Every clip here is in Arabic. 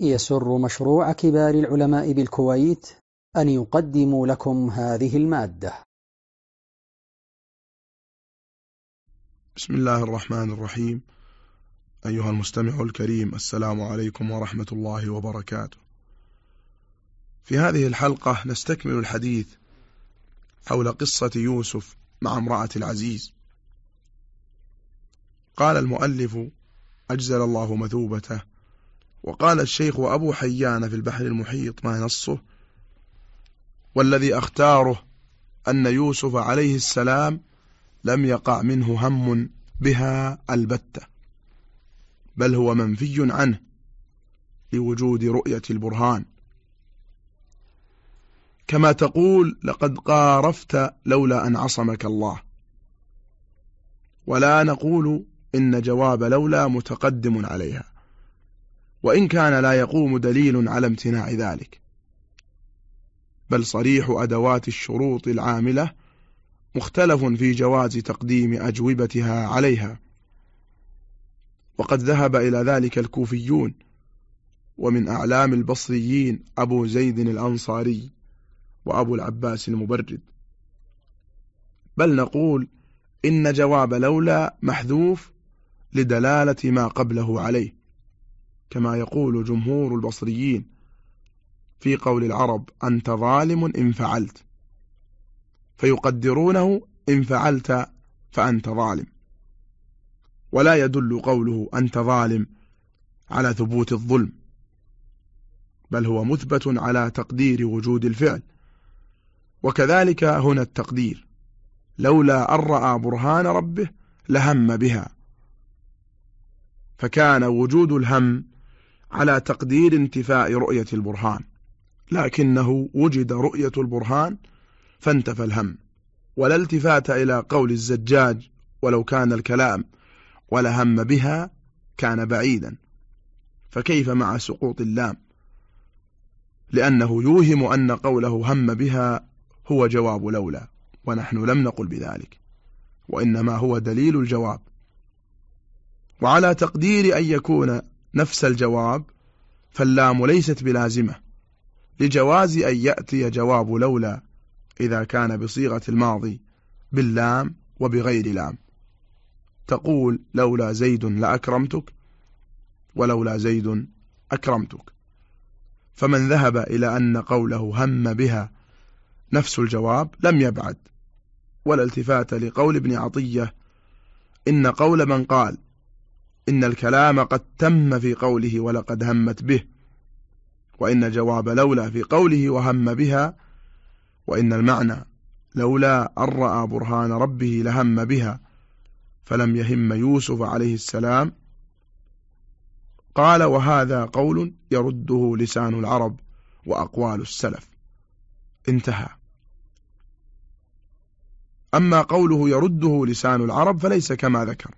يسر مشروع كبار العلماء بالكويت أن يقدم لكم هذه المادة. بسم الله الرحمن الرحيم. أيها المستمع الكريم السلام عليكم ورحمة الله وبركاته. في هذه الحلقة نستكمل الحديث حول قصة يوسف مع امرأة العزيز. قال المؤلف أجزل الله مثوبته. وقال الشيخ أبو حيان في البحر المحيط ما نصه؟ والذي أختاره أن يوسف عليه السلام لم يقع منه هم بها البتة بل هو منفي عنه لوجود رؤية البرهان. كما تقول لقد قارفت لولا أن عصمك الله ولا نقول إن جواب لولا متقدم عليها. وإن كان لا يقوم دليل على امتناع ذلك. بل صريح أدوات الشروط العاملة مختلف في جواز تقديم أجوبتها عليها. وقد ذهب إلى ذلك الكوفيون ومن أعلام البصريين أبو زيد الأنصاري وأبو العباس المبرد. بل نقول إن جواب لولا محذوف لدلالة ما قبله عليه. كما يقول جمهور البصريين في قول العرب أنت ظالم إن فعلت. فيقدرونه إن فعلت فأنت ظالم. ولا يدل قوله أنت ظالم على ثبوت الظلم بل هو مثبت على تقدير وجود الفعل. وكذلك هنا التقدير لولا أن رأى برهان ربه لهم بها. فكان وجود الهم على تقدير انتفاء رؤية البرهان. لكنه وجد رؤية البرهان فانتفى الهم ولا التفات إلى قول الزجاج ولو كان الكلام ولا هم بها كان بعيدا. فكيف مع سقوط اللام؟ لأنه يوهم أن قوله هم بها هو جواب لولا ونحن لم نقل بذلك وإنما هو دليل الجواب. وعلى تقدير أن يكون نفس الجواب فاللام ليست بلازمة. لجواز أن يأتي جواب لولا إذا كان بصيغة الماضي باللام وبغير لام. تقول لولا زيد لأكرمتك ولولا زيد أكرمتك. فمن ذهب إلى أن قوله هم بها نفس الجواب لم يبعد. ولا التفات لقول ابن عطية إن قول من قال إن الكلام قد تم في قوله ولقد همت به وإن جواب لولا في قوله وهم بها وإن المعنى لولا أن رأى برهان ربه لهم بها فلم يهم يوسف عليه السلام. قال وهذا قول يرده لسان العرب وأقوال السلف. انتهى. أما قوله يرده لسان العرب فليس كما ذكر.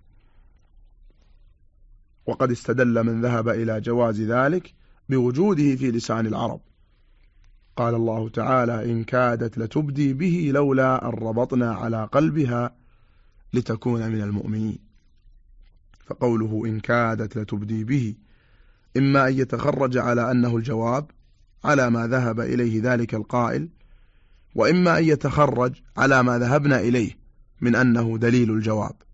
وقد استدل من ذهب إلى جواز ذلك بوجوده في لسان العرب. قال الله تعالى إن كادت لتبدي به لولا أن ربطنا على قلبها لتكون من المؤمنين فقوله إن كادت لتبدي به إما أن يتخرج على أنه الجواب على ما ذهب إليه ذلك القائل وإما أن يتخرج على ما ذهبنا إليه من أنه دليل الجواب.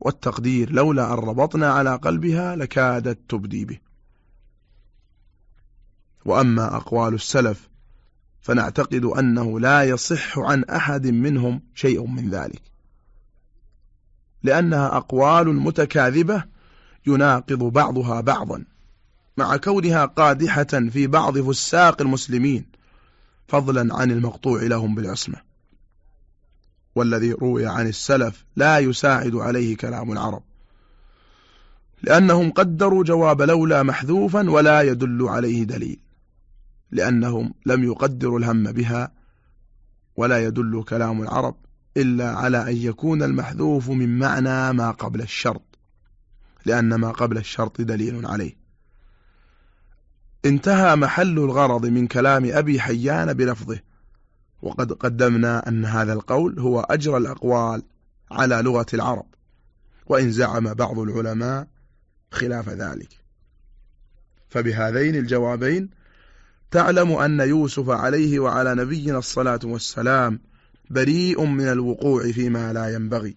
والتقدير لولا أن ربطنا على قلبها لكادت تبدي به. وأما أقوال السلف فنعتقد أنه لا يصح عن أحد منهم شيء من ذلك لأنها أقوال متكاذبة يناقض بعضها بعضا مع كونها قادحة في بعض فساق المسلمين فضلا عن المقطوع لهم بالعصمة. والذي روي عن السلف لا يساعد عليه كلام العرب. لأنهم قدروا جواب لولا محذوفا ولا يدل عليه دليل. لأنهم لم يقدروا الهم بها ولا يدل كلام العرب إلا على أن يكون المحذوف من معنى ما قبل الشرط. لأن ما قبل الشرط دليل عليه. انتهى محل الغرض من كلام أبي حيان بلفظه. وقد قدمنا أن هذا القول هو أجرى الأقوال على لغة العرب وإن زعم بعض العلماء خلاف ذلك. فبهذين الجوابين تعلم أن يوسف عليه وعلى نبينا الصلاة والسلام بريء من الوقوع فيما لا ينبغي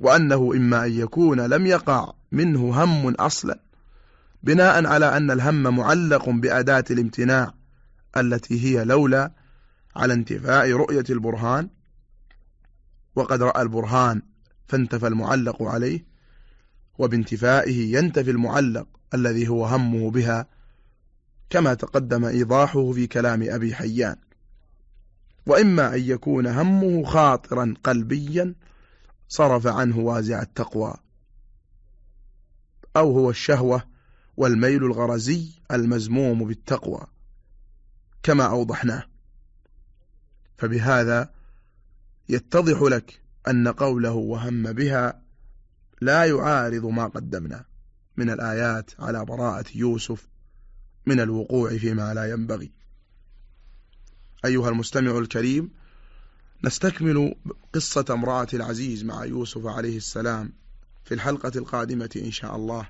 وأنه إما أن يكون لم يقع منه هم أصلا بناء على أن الهم معلق بأداة الامتناع التي هي لولا على انتفاء رؤية البرهان وقد رأى البرهان فانتفى المعلق عليه وبانتفائه ينتفي المعلق الذي هو همه بها كما تقدم إيضاحه في كلام أبي حيان. وإما أن يكون همه خاطرا قلبيا صرف عنه وازع التقوى أو هو الشهوة والميل الغرزي المزموم بالتقوى كما أوضحناه. فبهذا يتضح لك أن قوله وهم بها لا يعارض ما قدمنا من الآيات على براءة يوسف من الوقوع فيما لا ينبغي. أيها المستمع الكريم نستكمل قصة امرأة العزيز مع يوسف عليه السلام في الحلقة القادمة إن شاء الله.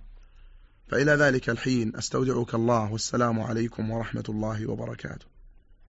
فإلى ذلك الحين أستودعك الله والسلام عليكم ورحمة الله وبركاته.